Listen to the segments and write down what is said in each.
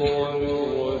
قالوا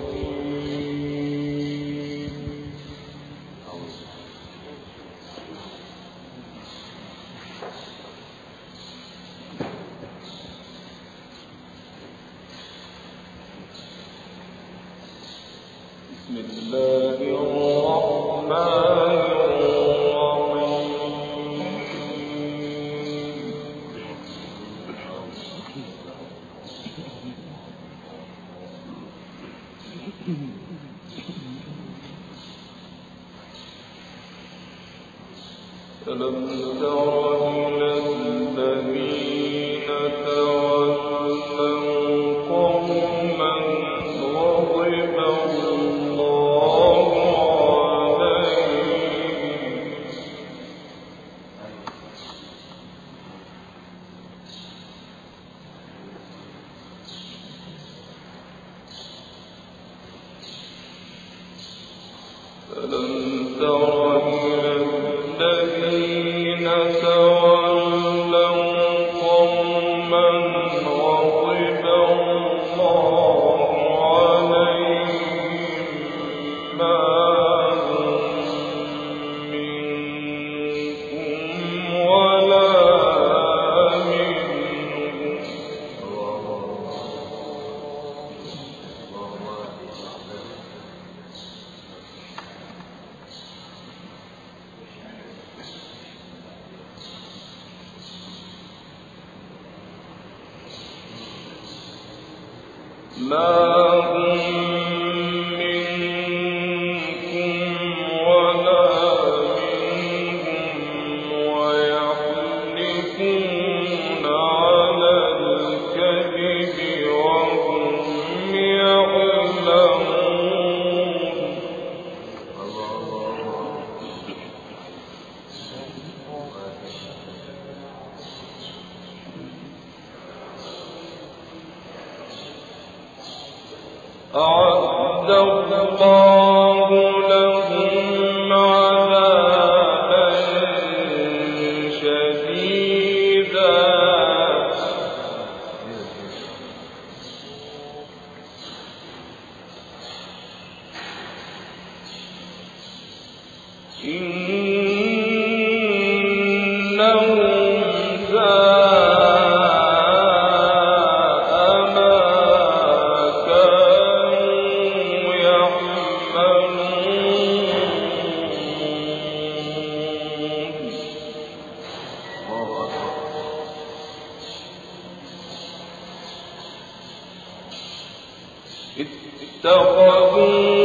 اتخذوا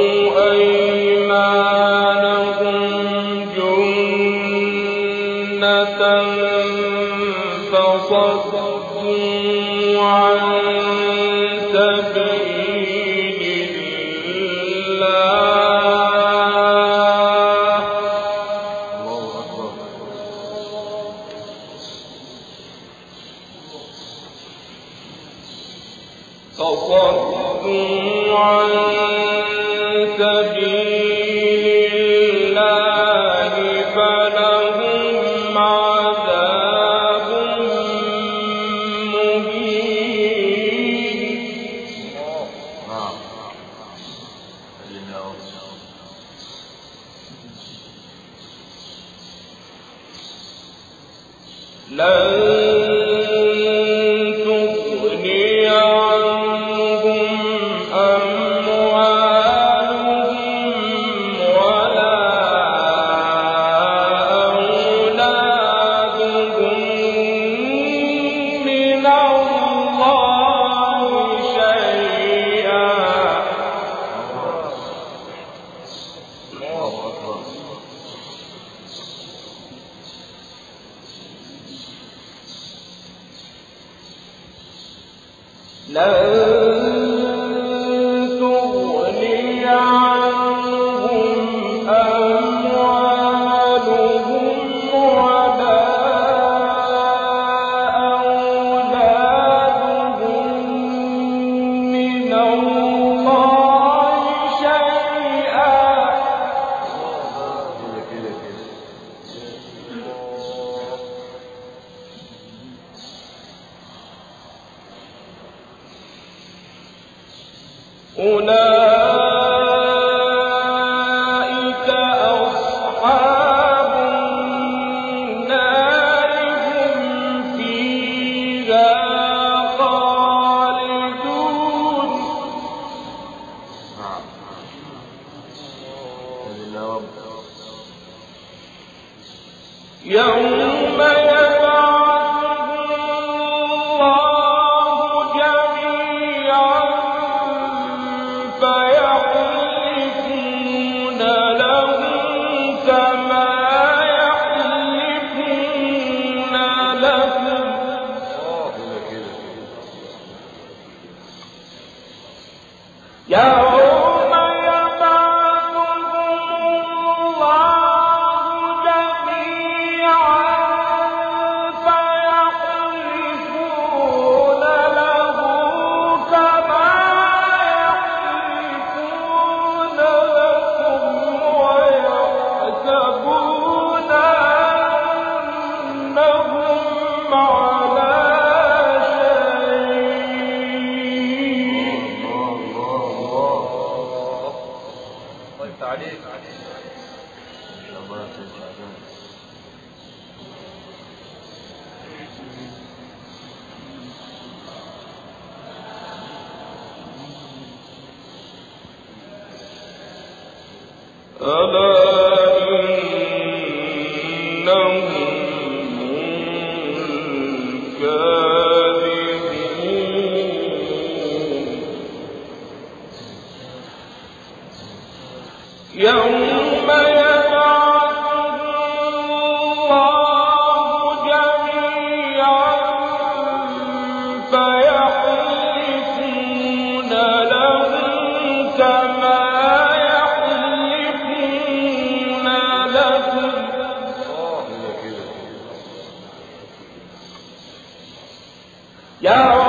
No. Yo. Yo.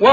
و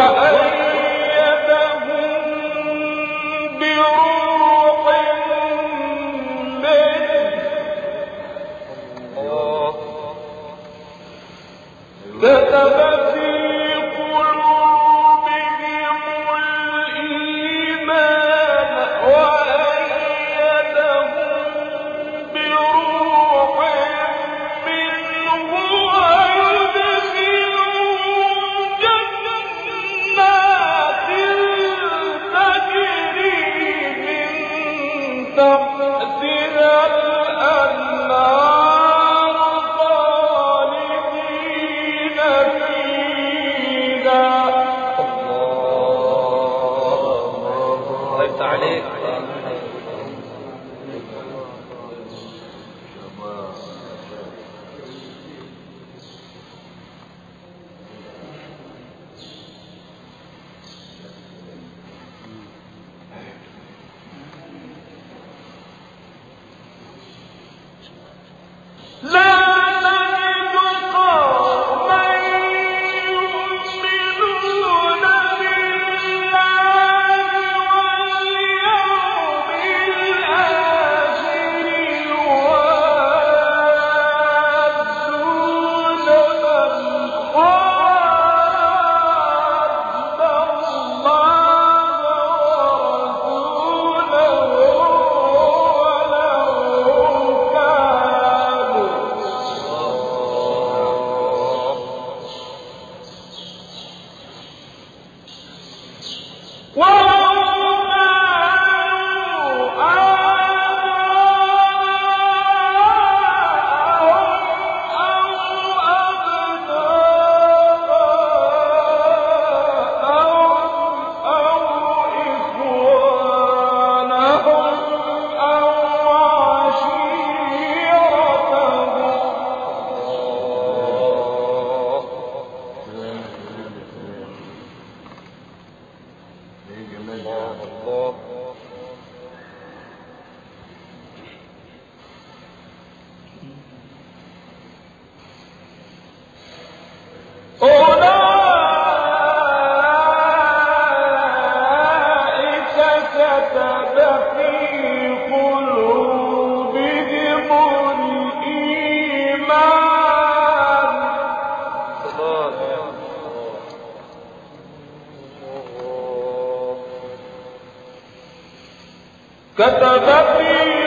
كتب في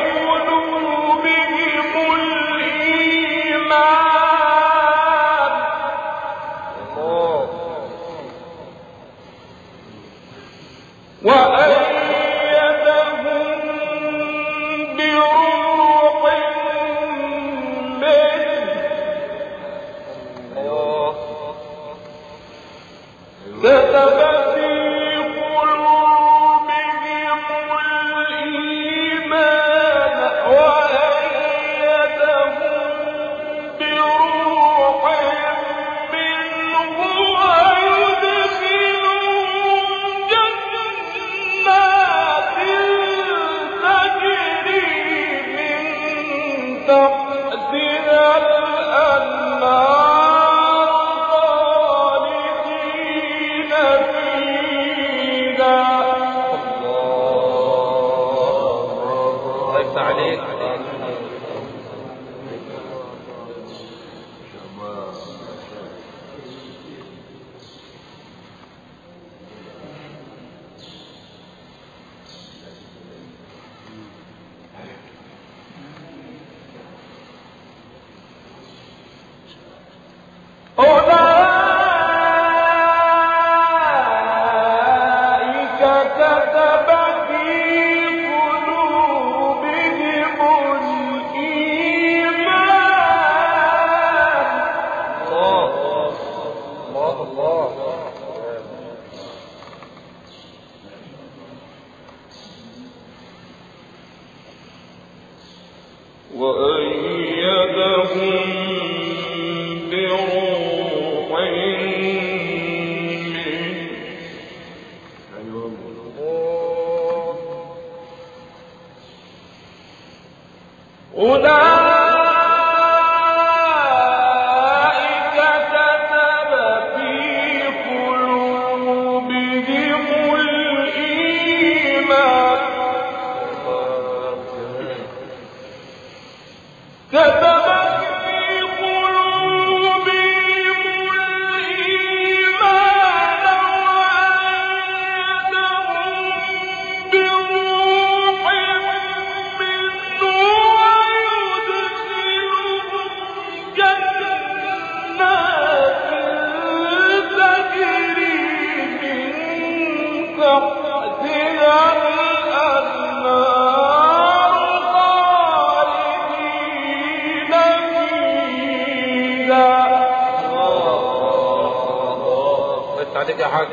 يا حاج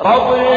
رضي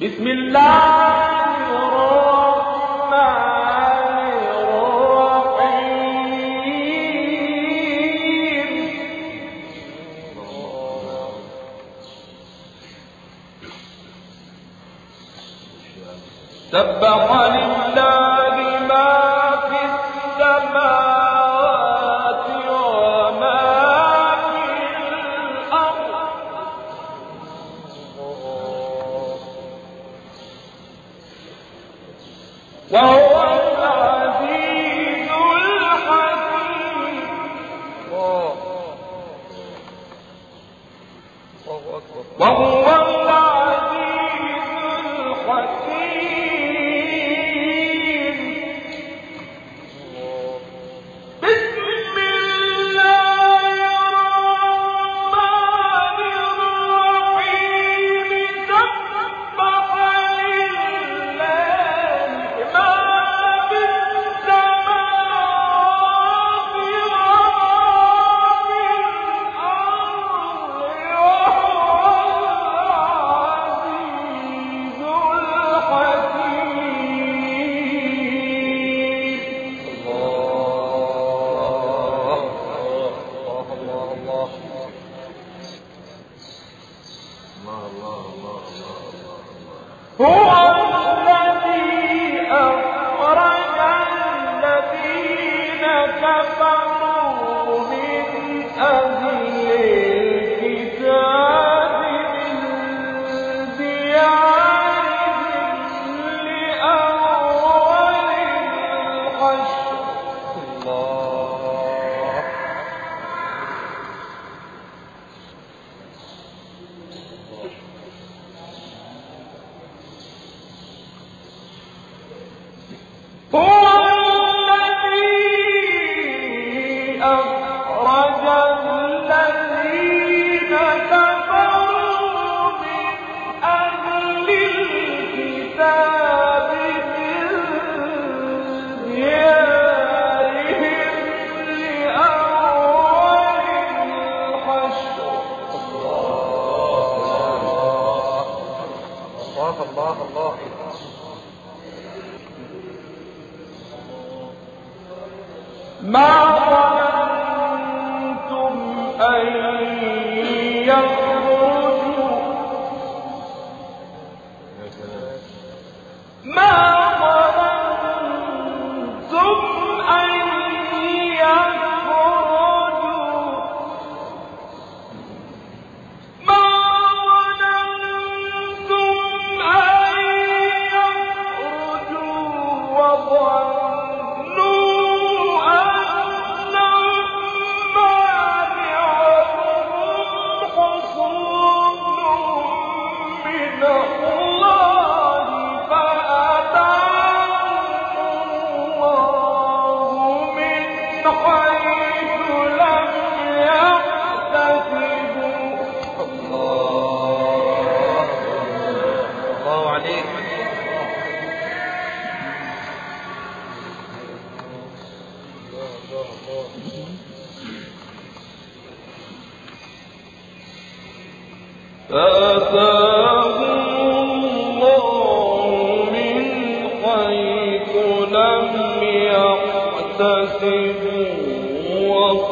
بسم الله ما ظننتم أن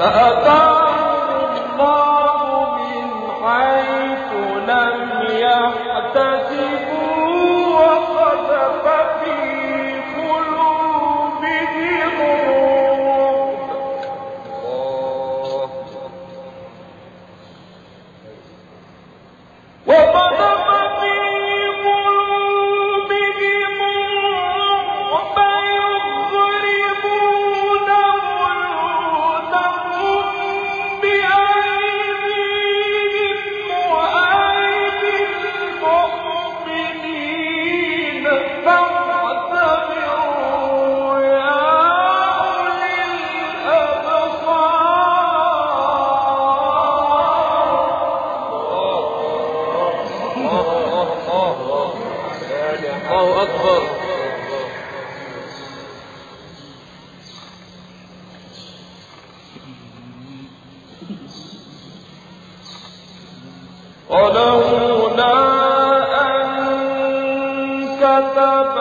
فأتى ولولا أن كتب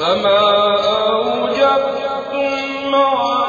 فما أوجبتم عليه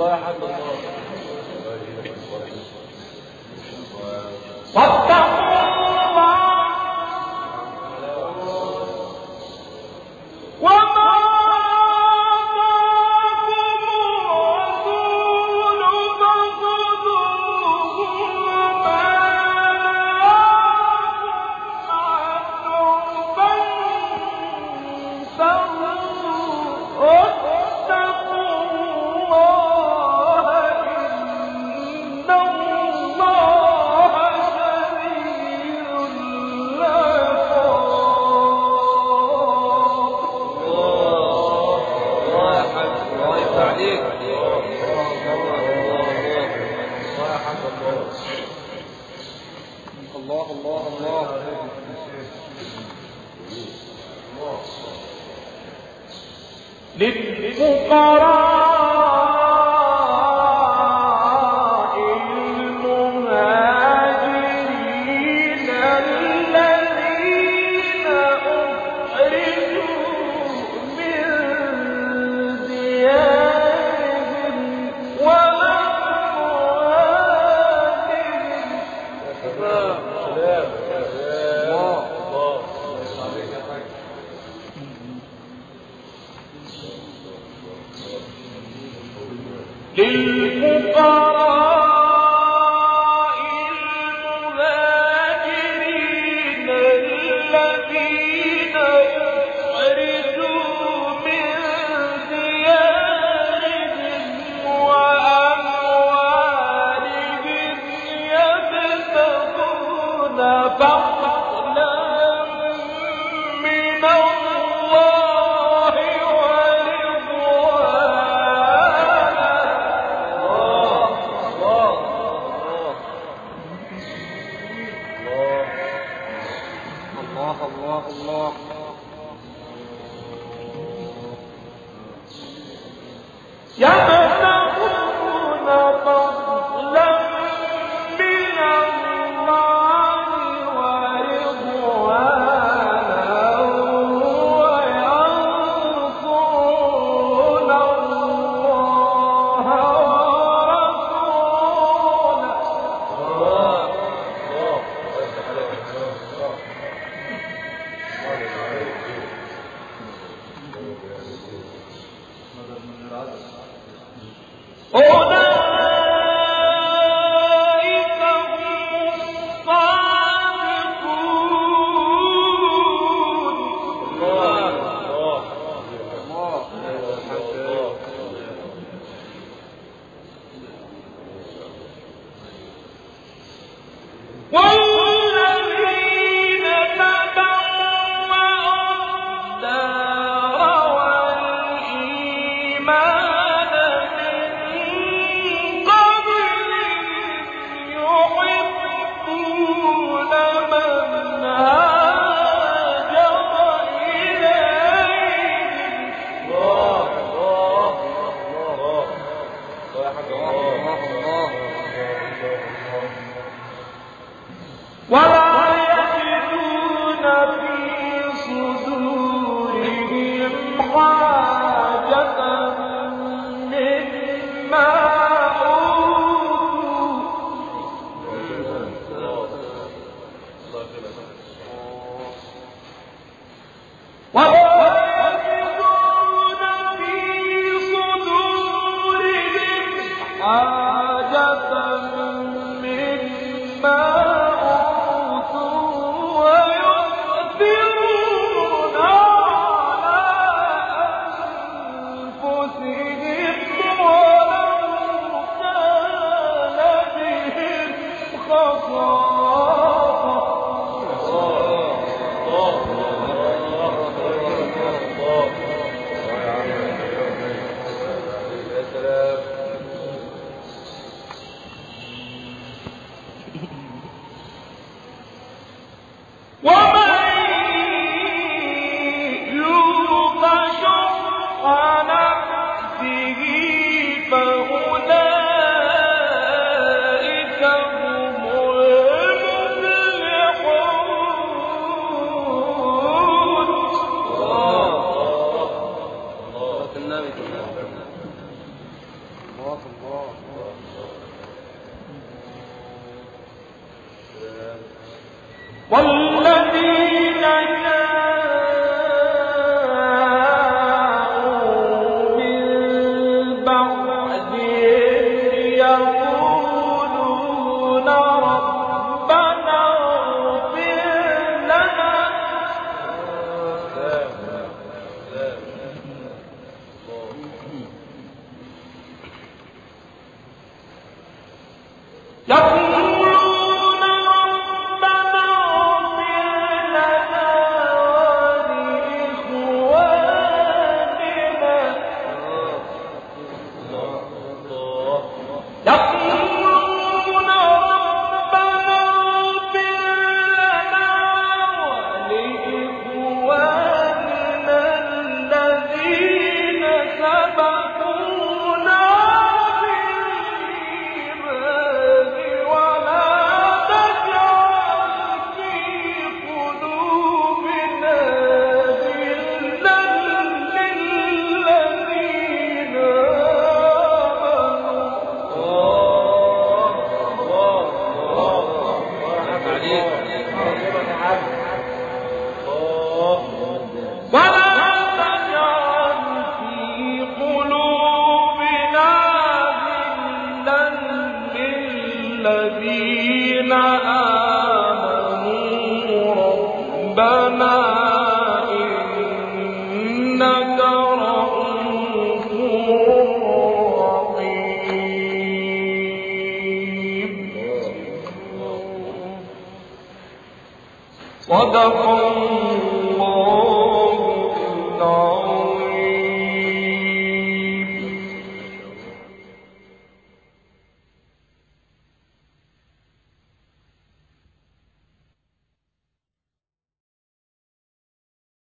الله حاج الله. للفقراء